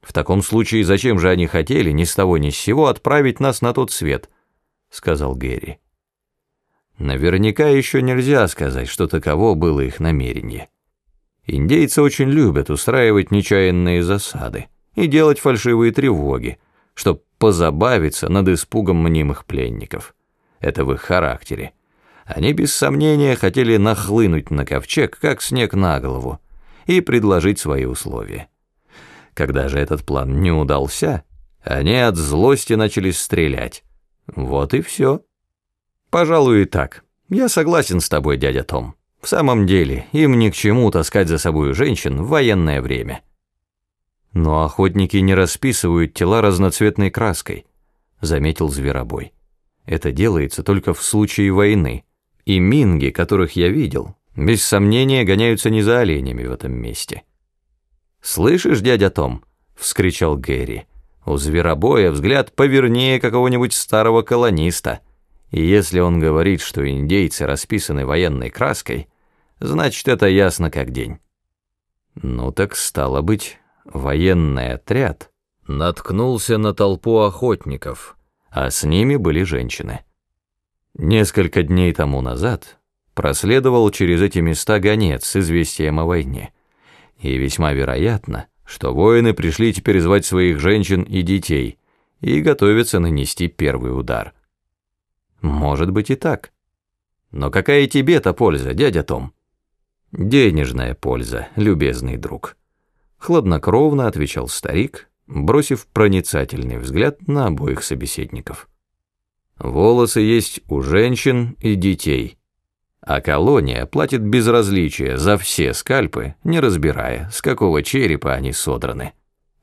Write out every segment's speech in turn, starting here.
В таком случае зачем же они хотели ни с того ни с сего отправить нас на тот свет, сказал Гэри. Наверняка еще нельзя сказать, что таково было их намерение. Индейцы очень любят устраивать нечаянные засады и делать фальшивые тревоги, чтобы позабавиться над испугом мнимых пленников. Это в их характере. Они без сомнения хотели нахлынуть на ковчег, как снег на голову, и предложить свои условия. Когда же этот план не удался, они от злости начали стрелять. Вот и все. Пожалуй, и так. Я согласен с тобой, дядя Том. В самом деле, им ни к чему таскать за собой женщин в военное время. Но охотники не расписывают тела разноцветной краской, заметил Зверобой. Это делается только в случае войны. И минги, которых я видел, без сомнения гоняются не за оленями в этом месте. «Слышишь, дядя Том?» — вскричал Гэри. «У зверобоя взгляд повернее какого-нибудь старого колониста. И если он говорит, что индейцы расписаны военной краской, значит, это ясно как день». «Ну так стало быть, военный отряд наткнулся на толпу охотников, а с ними были женщины». Несколько дней тому назад проследовал через эти места гонец с известием о войне, и весьма вероятно, что воины пришли теперь звать своих женщин и детей и готовятся нанести первый удар. Может быть и так. Но какая тебе-то польза, дядя Том? Денежная польза, любезный друг. Хладнокровно отвечал старик, бросив проницательный взгляд на обоих собеседников. Волосы есть у женщин и детей. А колония платит безразличие за все скальпы, не разбирая, с какого черепа они содраны.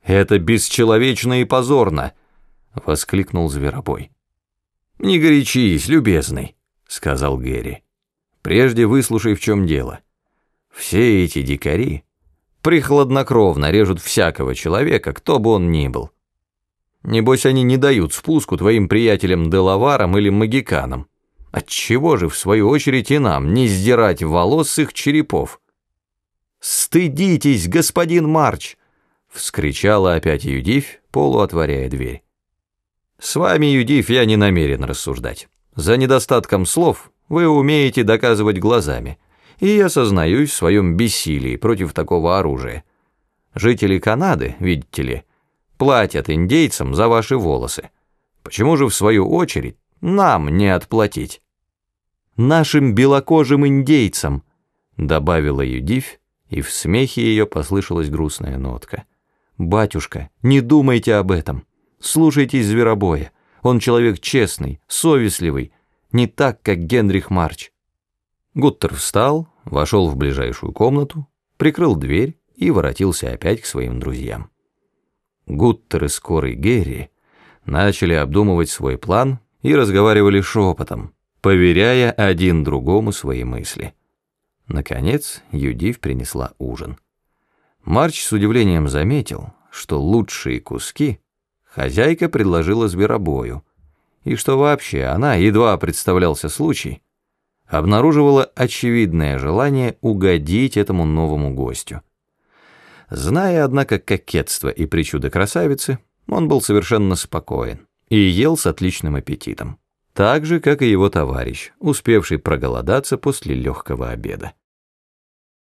«Это бесчеловечно и позорно!» — воскликнул Зверобой. «Не горячись, любезный», — сказал Гэри. «Прежде выслушай, в чем дело. Все эти дикари прихладнокровно режут всякого человека, кто бы он ни был. Небось, они не дают спуску твоим приятелям-делаварам или магиканам. Отчего же, в свою очередь, и нам не сдирать волос с их черепов? «Стыдитесь, господин Марч!» — вскричала опять Юдивь, полуотворяя дверь. «С вами, Юдивь, я не намерен рассуждать. За недостатком слов вы умеете доказывать глазами, и я сознаюсь в своем бессилии против такого оружия. Жители Канады, видите ли, платят индейцам за ваши волосы. Почему же, в свою очередь, нам не отплатить? Нашим белокожим индейцам, добавила Юдивь, и в смехе ее послышалась грустная нотка. Батюшка, не думайте об этом. Слушайтесь зверобоя. Он человек честный, совестливый, не так, как Генрих Марч. Гуттер встал, вошел в ближайшую комнату, прикрыл дверь и воротился опять к своим друзьям. Гуттер и скорый Герри начали обдумывать свой план и разговаривали шепотом, поверяя один другому свои мысли. Наконец Юдив принесла ужин. Марч с удивлением заметил, что лучшие куски хозяйка предложила зверобою, и что вообще она, едва представлялся случай, обнаруживала очевидное желание угодить этому новому гостю. Зная, однако, кокетство и причуды красавицы, он был совершенно спокоен и ел с отличным аппетитом. Так же, как и его товарищ, успевший проголодаться после легкого обеда.